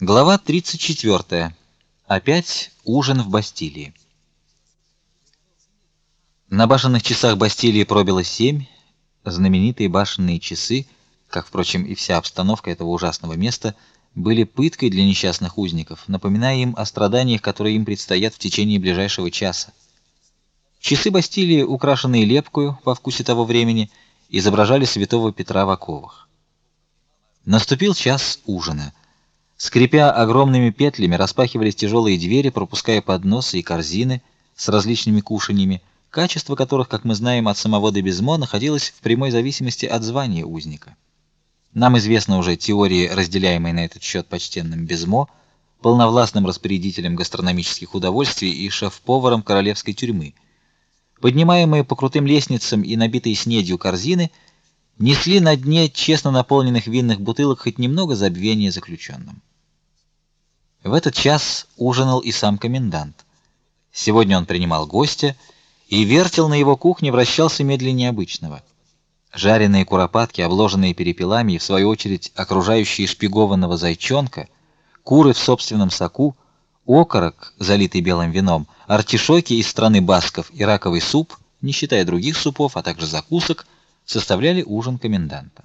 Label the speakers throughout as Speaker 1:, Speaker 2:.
Speaker 1: Глава 34. Опять ужин в Бастилии. На башенных часах Бастилии пробило семь. Знаменитые башенные часы, как впрочем и вся обстановка этого ужасного места, были пыткой для несчастных узников, напоминая им о страданиях, которые им предстоят в течение ближайшего часа. Часы Бастилии, украшенные лепкою во вкусе того времени, изображали святого Петра в оковах. Наступил час ужина. Скрипя огромными петлями, распахивались тяжелые двери, пропуская подносы и корзины с различными кушаньями, качество которых, как мы знаем от самого Дебезмо, находилось в прямой зависимости от звания узника. Нам известны уже теории, разделяемые на этот счет почтенным Безмо, полновластным распорядителем гастрономических удовольствий и шеф-поваром королевской тюрьмы. Поднимаемые по крутым лестницам и набитые снедью корзины несли на дне честно наполненных винных бутылок хоть немного забвения заключенным. В этот час ужинал и сам комендант. Сегодня он принимал гостя, и вертел на его кухне вращался медленнее обычного. Жареные куропатки, обложенные перепелами и в свою очередь окружающие шпигованного зайчонка, куры в собственном соку, окорок, залитый белым вином, артишоки из страны басков и раковый суп, не считая других супов, а также закусок, составляли ужин коменданта.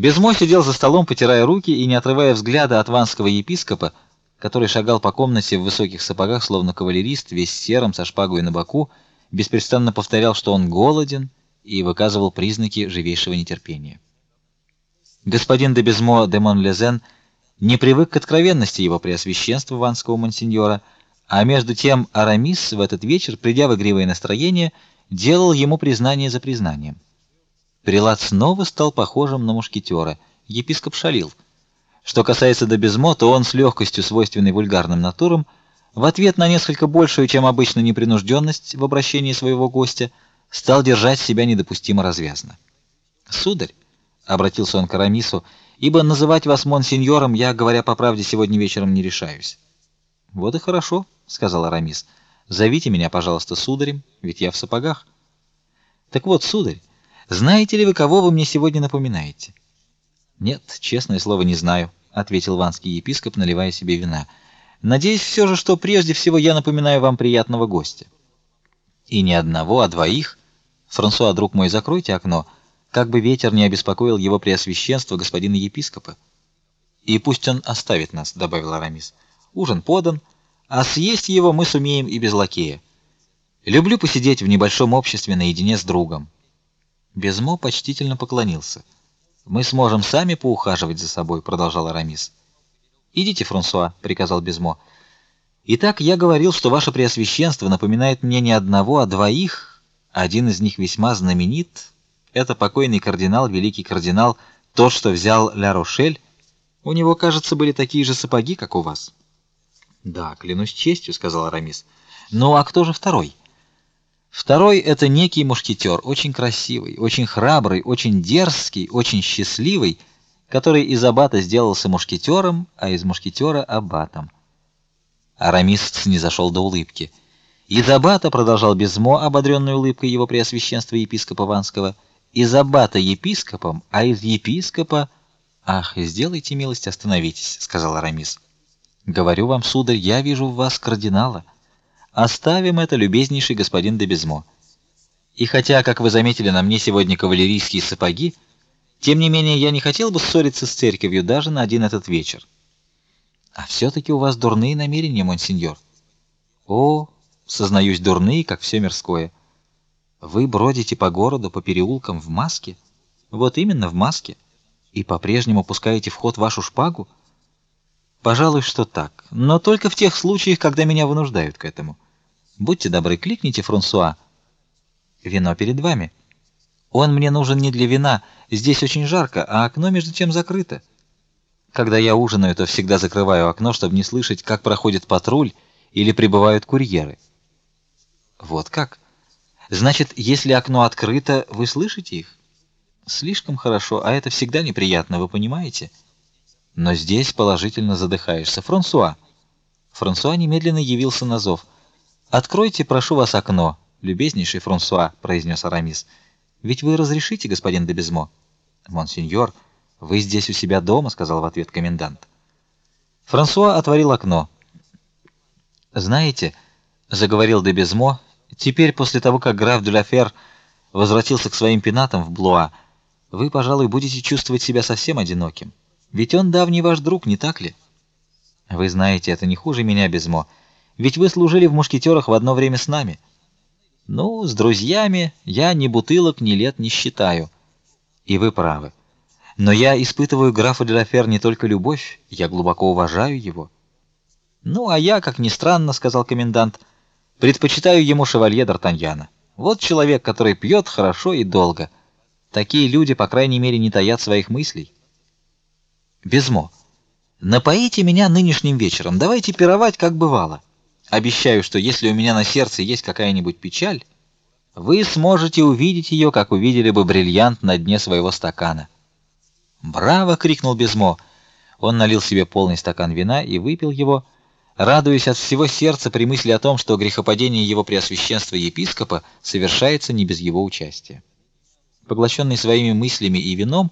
Speaker 1: Безмо сидел за столом, потирая руки и не отрывая взгляда от ванского епископа, который шагал по комнате в высоких сапогах, словно кавалерист, весь серым со шпагой на боку, беспрестанно повторял, что он голоден, и выказывал признаки живейшего нетерпения. Господин де Безмо де Монлезен не привык к откровенности его преосвященства ванского монсеньора, а между тем Арамис в этот вечер, придя в игривое настроение, делал ему признание за признанием. Прилад снова стал похожим на мушкетера. Епископ шалил. Что касается до Безмо, то он с легкостью, свойственной вульгарным натурам, в ответ на несколько большую, чем обычно, непринужденность в обращении своего гостя, стал держать себя недопустимо развязно. "Сударь", обратился он к Арамису, "ибо называть вас монсеньором я, говоря по правде, сегодня вечером не решаюсь". "Вот и хорошо", сказал Арамис. "Зовите меня, пожалуйста, сударем, ведь я в сапогах". "Так вот, сударь, знаете ли вы, кого вы мне сегодня напоминаете? Нет, честное слово, не знаю, ответил ванский епископ, наливая себе вина. Надеюсь все же, что прежде всего я напоминаю вам приятного гостя. И не одного, а двоих. Франсуа, друг мой, закройте окно, как бы ветер не обеспокоил его преосвященство господина епископа. И пусть он оставит нас, добавил Арамис. Ужин подан, а съесть его мы сумеем и без лакея. Люблю посидеть в небольшом обществе наедине с другом. Безмо почтительно поклонился. Мы сможем сами поухаживать за собой, продолжал Арамис. Идите, Франсуа, приказал Безмо. Итак, я говорил, что ваше преосвященство напоминает мне не одного, а двоих. Один из них весьма знаменит. Это покойный кардинал, великий кардинал, тот, что взял Ля-Рошель. У него, кажется, были такие же сапоги, как у вас. Да, клянусь честью, сказал Арамис. Ну а кто же второй? Второй это некий мушкетер, очень красивый, очень храбрый, очень дерзкий, очень счастливый, который из аббата сделался мушкетером, а из мушкетера аббатом. Арамис снизошел до улыбки. Из аббата продолжал Безмо, ободренной улыбкой его преосвященства епископа Ванского, из аббата епископом, а из епископа Ах, сделайте милость, остановитесь, сказал Арамис. Говорю вам, сударь, я вижу в вас кардинала. Оставим это, любезнейший господин де Безмо. И хотя, как вы заметили, на мне сегодня кавалерийские сапоги, тем не менее я не хотел бы ссориться с церковью даже на один этот вечер. А все таки у вас дурные намерения, монсеньор. О, сознаюсь, дурные, как все мирское. Вы бродите по городу, по переулкам в маске? Вот именно в маске. И по-прежнему пускаете в ход вашу шпагу? Пожалуй, что так, но только в тех случаях, когда меня вынуждают к этому. Будьте добры, кликните Франсуа. Вино перед вами. Он мне нужен не для вина. Здесь очень жарко, а окно между тем закрыто. Когда я ужинаю, то всегда закрываю окно, чтобы не слышать, как проходит патруль или прибывают курьеры. Вот как? Значит, если окно открыто, вы слышите их? Слишком хорошо, а это всегда неприятно, вы понимаете? Но здесь положительно задыхаешься. Франсуа. Франсуа немедленно явился на зов. Откройте, прошу вас, окно, любезнейший Франсуа, произнес Арамис. Ведь вы разрешите, господин де Безмо? Монсеньор, вы здесь у себя дома, сказал в ответ комендант. Франсуа отворил окно. Знаете, заговорил де Безмо, теперь после того, как граф де Лафер возвратился к своим пенатам в Блуа, вы, пожалуй, будете чувствовать себя совсем одиноким. Ведь он давний ваш друг, не так ли? Вы знаете, это не хуже меня, Безмо. Ведь вы служили в мушкетерах в одно время с нами. Ну, с друзьями я ни бутылок, ни лет не считаю. И вы правы. Но я испытываю графа де Лафер не только любовь, я глубоко уважаю его. Ну, а я, как ни странно, сказал комендант, предпочитаю ему шевалье д'Артаньяна. Вот человек, который пьет хорошо и долго. Такие люди, по крайней мере, не таят своих мыслей. Безмо. Напоите меня нынешним вечером. Давайте пировать, как бывало. Обещаю, что если у меня на сердце есть какая-нибудь печаль, вы сможете увидеть ее, как увидели бы бриллиант на дне своего стакана. "Браво!" крикнул Безмо. Он налил себе полный стакан вина и выпил его, радуясь от всего сердца при мысли о том, что грехопадение его преосвященства епископа совершается не без его участия. Поглощенный своими мыслями и вином,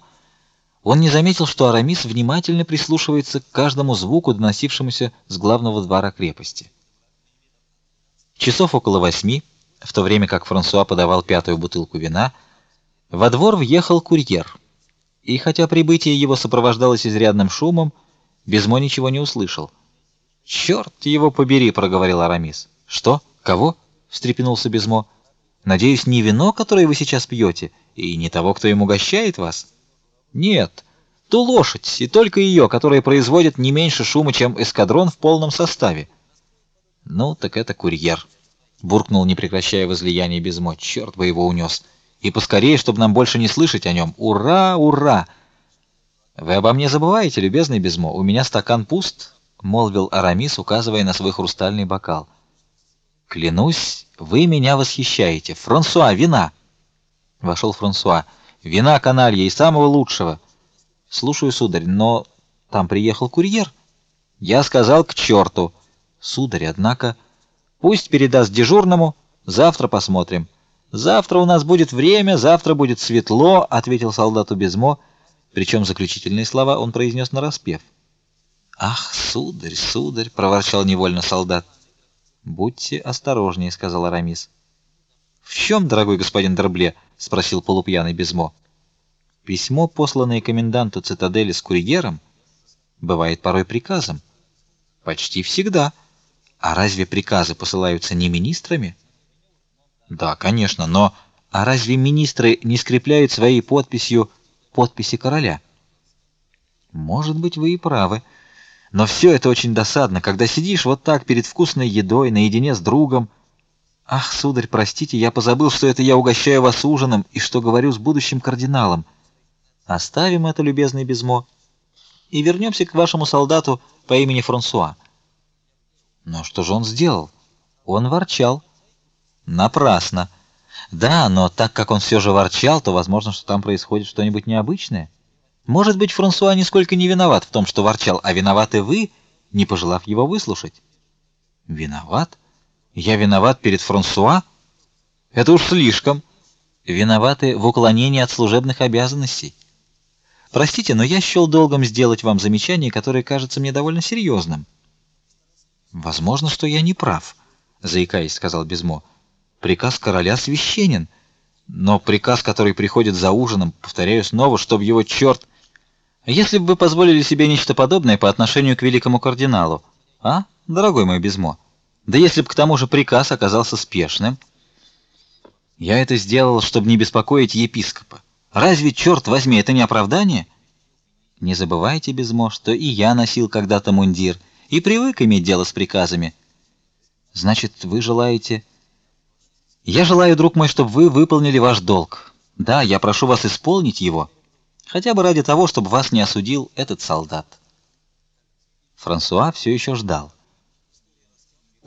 Speaker 1: он не заметил, что Арамис внимательно прислушивается к каждому звуку, доносившемуся с главного двора крепости. Часов около восьми, в то время как Франсуа подавал пятую бутылку вина, во двор въехал курьер. И хотя прибытие его сопровождалось изрядным шумом, Безмо ничего не услышал. «Черт его побери, проговорил Арамис. Что? Кого? встрепенулся Безмо. Надеюсь, не вино, которое вы сейчас пьете, и не того, кто им угощает вас. Нет, ту лошадь, и только ее, которая производит не меньше шума, чем эскадрон в полном составе. Ну, так это курьер, буркнул, не прекращая возлияния Безмо. Черт бы его унес. И поскорее, чтобы нам больше не слышать о нем. Ура, ура! Вы обо мне забываете, любезный Безмо. У меня стакан пуст, молвил Арамис, указывая на свой хрустальный бокал. Клянусь, вы меня восхищаете. Франсуа, вина. Вошел Франсуа. Вина каналья и самого лучшего. Слушаю, сударь, но там приехал курьер. Я сказал к черту. Сударь, однако, пусть передаст дежурному, завтра посмотрим. Завтра у нас будет время, завтра будет светло, ответил солдату Безмо, причем заключительные слова он произнес нараспев. Ах, сударь, сударь, проворчал невольно солдат. Будьте осторожнее, сказал Арамис. В чем, дорогой господин Дербле? спросил полупьяный Безмо. Письмо, посланное коменданту цитадели с курьером, бывает порой приказом. Почти всегда. А разве приказы посылаются не министрами? Да, конечно, но а разве министры не скрепляют своей подписью подписи короля? Может быть, вы и правы. Но все это очень досадно, когда сидишь вот так перед вкусной едой наедине с другом. Ах, сударь, простите, я позабыл, что это я угощаю вас ужином и что говорю с будущим кардиналом. Оставим это, любезный Безмо, и вернемся к вашему солдату по имени Франсуа. Но что же он сделал? Он ворчал. Напрасно. Да, но так как он все же ворчал, то возможно, что там происходит что-нибудь необычное. Может быть, Франсуа нисколько не виноват в том, что ворчал, а виноваты вы, не пожелав его выслушать. Виноват? Я виноват перед Франсуа? Это уж слишком. Виноваты в уклонении от служебных обязанностей. Простите, но я счел долгом сделать вам замечание, которое кажется мне довольно серьезным. Возможно, что я не прав, заикаясь, сказал Безмо. Приказ короля священен, но приказ, который приходит за ужином, повторяю снова, чтобы его черт... Если бы вы позволили себе нечто подобное по отношению к великому кардиналу, а, дорогой мой Безмо? Да если бы к тому же приказ оказался спешным, я это сделал, чтобы не беспокоить епископа. Разве черт возьми, это не оправдание? Не забывайте, Безмо, что и я носил когда-то мундир и привык иметь дело с приказами. Значит, вы желаете Я желаю, друг мой, чтобы вы выполнили ваш долг. Да, я прошу вас исполнить его, хотя бы ради того, чтобы вас не осудил этот солдат. Франсуа все еще ждал.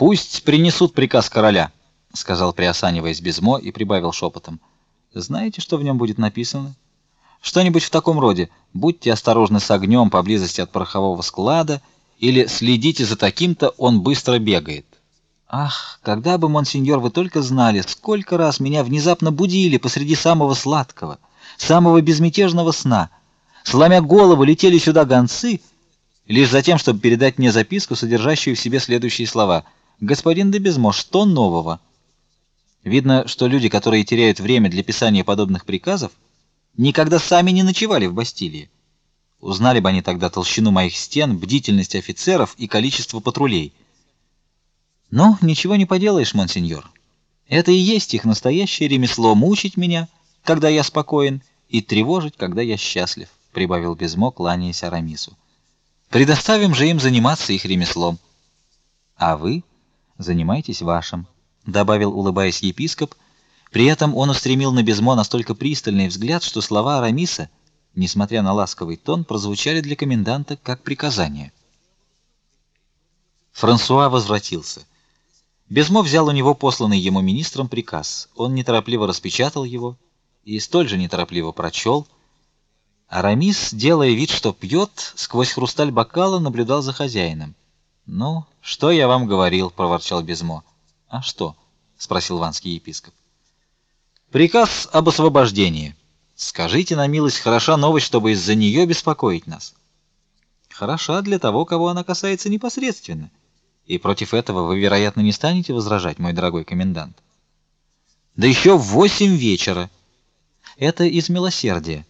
Speaker 1: Пусть принесут приказ короля, сказал приосаниваясь Безмо и прибавил шепотом. Знаете, что в нем будет написано? Что-нибудь в таком роде: будьте осторожны с огнем поблизости от порохового склада или следите за таким-то, он быстро бегает. Ах, когда бы, монсеньор, вы только знали, сколько раз меня внезапно будили посреди самого сладкого, самого безмятежного сна. Сломя голову, летели сюда гонцы, лишь за тем, чтобы передать мне записку, содержащую в себе следующие слова: "Господин де Безмо, что нового?" Видно, что люди, которые теряют время для писания подобных приказов, никогда сами не ночевали в Бастилии. Узнали бы они тогда толщину моих стен, бдительность офицеров и количество патрулей. Но ничего не поделаешь, монсеньор. Это и есть их настоящее ремесло мучить меня, когда я спокоен, и тревожить, когда я счастлив, прибавил Безмо, кланяясь Арамису. Предоставим же им заниматься их ремеслом. А вы занимайтесь вашим, добавил, улыбаясь епископ. При этом он устремил на Безмо настолько пристальный взгляд, что слова Арамиса, несмотря на ласковый тон, прозвучали для коменданта как приказание. Франсуа возвратился. Безмо взял у него посланный ему министром приказ. Он неторопливо распечатал его и столь же неторопливо прочел. Арамис, делая вид, что пьет, сквозь хрусталь бокала наблюдал за хозяином. "Ну, что я вам говорил?" проворчал Безмо. "А что?" спросил ванский епископ. "Приказ об освобождении. Скажите на милость, хороша новость, чтобы из-за нее беспокоить нас?" "Хороша для того, кого она касается непосредственно. И против этого вы, вероятно, не станете возражать, мой дорогой комендант. Да еще в восемь вечера. Это из милосердия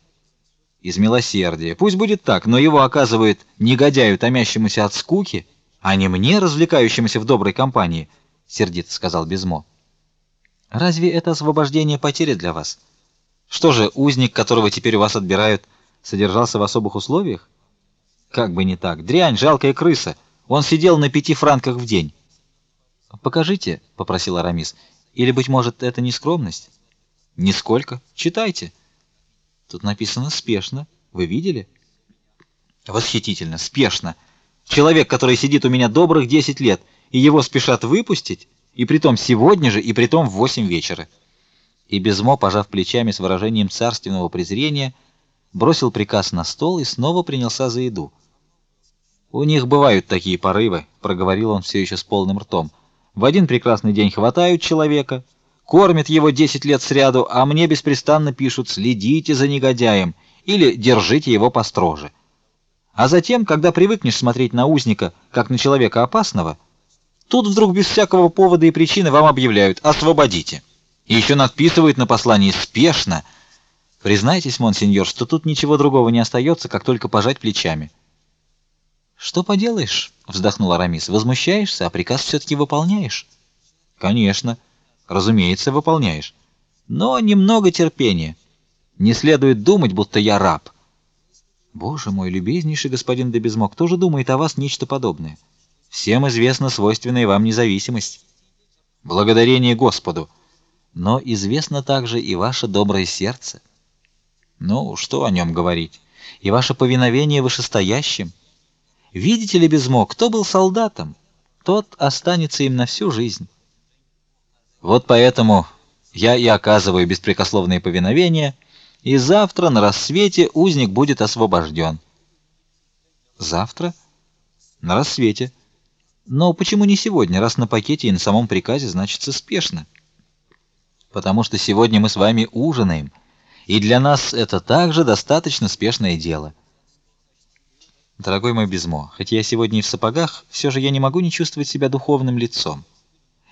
Speaker 1: из милосердия. Пусть будет так, но его оказывает негодяю, томящемуся от скуки, а не мне, развлекающемуся в доброй компании, сердито сказал Безмо. Разве это освобождение потеря для вас? Что же, узник, которого теперь у вас отбирают, содержался в особых условиях? Как бы не так. Дрянь, жалкая крыса. Он сидел на пяти франках в день. Покажите, попросил Арамис. Или быть может, это не скромность? Нисколько. Читайте. Тут написано спешно. Вы видели? Восхитительно, спешно. Человек, который сидит у меня добрых 10 лет, и его спешат выпустить, и притом сегодня же, и притом в 8 вечера. И Безмо, пожав плечами с выражением царственного презрения, бросил приказ на стол и снова принялся за еду. У них бывают такие порывы, проговорил он все еще с полным ртом. В один прекрасный день хватают человека, кормят его 10 лет сряду, а мне беспрестанно пишут: "Следите за негодяем" или "Держите его построже". А затем, когда привыкнешь смотреть на узника как на человека опасного, тут вдруг без всякого повода и причины вам объявляют: "Освободите". И еще надписывают на послании спешно. Признайтесь, монсеньор, что тут ничего другого не остается, как только пожать плечами. Что поделаешь? вздохнул Арамис. Возмущаешься, а приказ все таки выполняешь. Конечно. Разумеется, выполняешь. Но немного терпения. Не следует думать, будто я раб. Боже мой, любезнейший господин де Безмо, кто же думает о вас нечто подобное? Всем известна свойственная вам независимость. Благодарение Господу. Но известно также и ваше доброе сердце. Ну, что о нем говорить? И ваше повиновение вышестоящим. Видите ли, Безмо, кто был солдатом, тот останется им на всю жизнь. Вот поэтому я и оказываю беспрекословное повиновение, и завтра на рассвете узник будет освобожден. Завтра на рассвете. Но почему не сегодня, раз на пакете и на самом приказе значится спешно? Потому что сегодня мы с вами ужинаем, и для нас это также достаточно спешное дело. Дорогой мой Безмо, хоть я сегодня и в сапогах, все же я не могу не чувствовать себя духовным лицом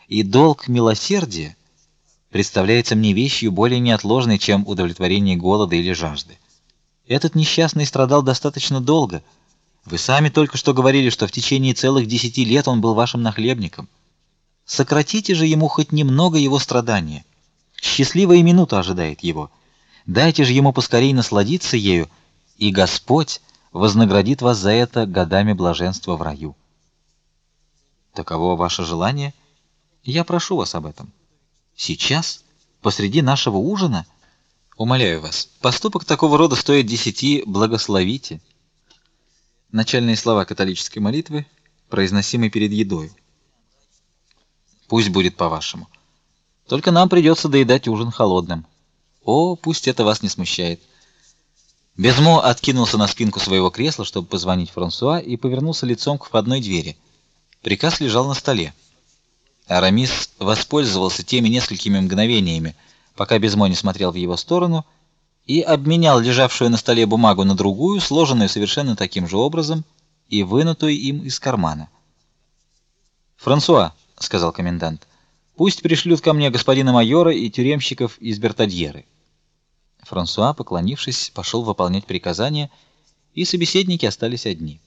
Speaker 1: и долг милосердия представляется мне вещью более неотложной, чем удовлетворение голода или жажды. Этот несчастный страдал достаточно долго. Вы сами только что говорили, что в течение целых десяти лет он был вашим нахлебником. Сократите же ему хоть немного его страдания. Счастливая минута ожидает его. Дайте же ему поскорей насладиться ею, и Господь вознаградит вас за это годами блаженства в раю. Таково ваше желание? Я прошу вас об этом. Сейчас, посреди нашего ужина, умоляю вас. Поступок такого рода стоит десяти благословите. Начальные слова католической молитвы, произносимые перед едой. Пусть будет по-вашему. Только нам придется доедать ужин холодным. О, пусть это вас не смущает. Безмо откинулся на спинку своего кресла, чтобы позвонить Франсуа, и повернулся лицом к входной двери. Приказ лежал на столе. Арамис воспользовался теми несколькими мгновениями, пока Безмо смотрел в его сторону, и обменял лежавшую на столе бумагу на другую, сложенную совершенно таким же образом, и вынутую им из кармана. "Франсуа", сказал комендант. "Пусть пришлют ко мне господина майора и тюремщиков из Бертадьеры". Франсуа, поклонившись, пошел выполнять приказание, и собеседники остались одни.